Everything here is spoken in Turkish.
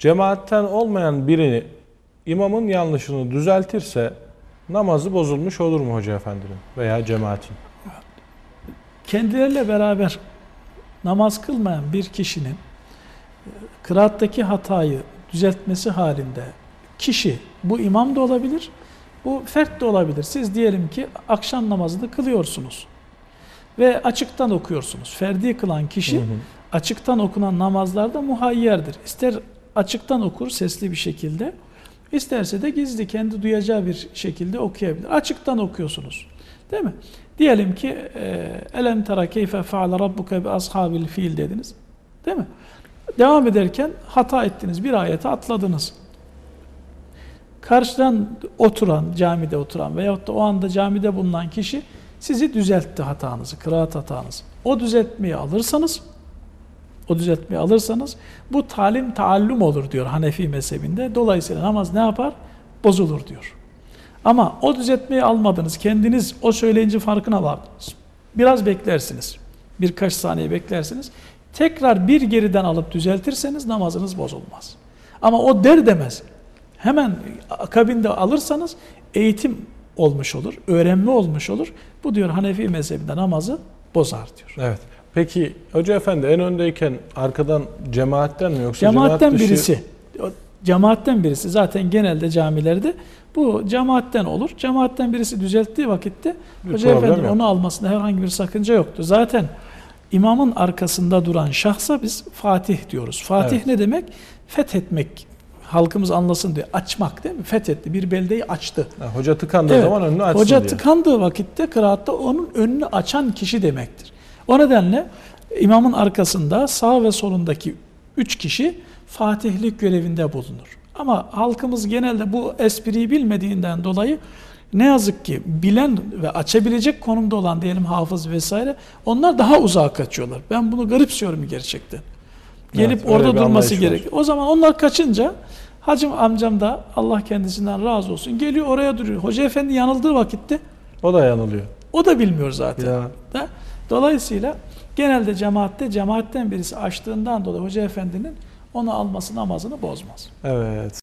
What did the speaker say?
Cemaatten olmayan birini imamın yanlışını düzeltirse namazı bozulmuş olur mu hoca efendinin veya cemaatin? Kendileriyle beraber namaz kılmayan bir kişinin e, kıraattaki hatayı düzeltmesi halinde kişi bu imam da olabilir, bu fert de olabilir. Siz diyelim ki akşam namazını kılıyorsunuz ve açıktan okuyorsunuz. Ferdi kılan kişi Hı hı. açıktan okunan namazlarda muhayyerdir. İster açıktan okur sesli bir şekilde, isterse de gizli kendi duyacağı bir şekilde okuyabilir. Açıktan okuyorsunuz. Değil mi? Diyelim ki e, elem tera keyfe faale rabbuke bi ashabil fil dediniz. Değil mi? Devam ederken hata ettiniz. Bir ayeti atladınız. Karşıdan oturan, camide oturan veyahut da o anda camide bulunan kişi sizi düzeltti hatanızı, kıraat hatanızı. O düzeltmeyi alırsanız, o düzeltmeyi alırsanız bu talim taallum olur diyor Hanefi mezhebinde. Dolayısıyla namaz ne yapar? Bozulur diyor. Ama o düzeltmeyi almadınız. Kendiniz o söyleyince farkına vardınız. Biraz beklersiniz. Birkaç saniye beklersiniz. Tekrar bir geriden alıp düzeltirseniz namazınız bozulmaz. Ama o der demez. Hemen akabinde alırsanız eğitim olmuş olur, öğrenme olmuş olur. Bu diyor Hanefi mezhebinde namazı bozar diyor. Evet. Peki hoca efendi en öndeyken arkadan cemaatten mi yoksa Cemaatten cemaat dışı- birisi, cemaatten birisi zaten genelde camilerde bu cemaatten olur. Cemaatten birisi düzelttiği vakitte Bir Hoca Efendi onu almasında herhangi bir sakınca yoktu. Zaten imamın arkasında duran şahsa biz Fatih diyoruz. Fatih Evet. ne demek? Fethetmek. Halkımız anlasın diye. Açmak değil mi? Fethetti. Bir beldeyi açtı. Ha, hoca tıkandığı Evet. zaman önünü açsın Hoca diye. tıkandığı vakitte kıraatta onun önünü açan kişi demektir. O nedenle imamın arkasında sağ ve solundaki üç kişi fatihlik görevinde bulunur. Ama halkımız genelde bu espriyi bilmediğinden dolayı ne yazık ki bilen ve açabilecek konumda olan diyelim hafız vesaire onlar daha uzağa kaçıyorlar. Ben bunu garipsiyorum gerçekten. Gelip Evet, orada durması gerek. O zaman onlar kaçınca hacım amcam da Allah kendisinden razı olsun geliyor oraya duruyor. Hoca efendi yanıldığı vakitte O da yanılıyor. O da bilmiyor zaten. Ya. Da- Dolayısıyla genelde cemaatte cemaatten birisi açtığından dolayı hoca efendinin onu alması namazını bozmaz. Evet.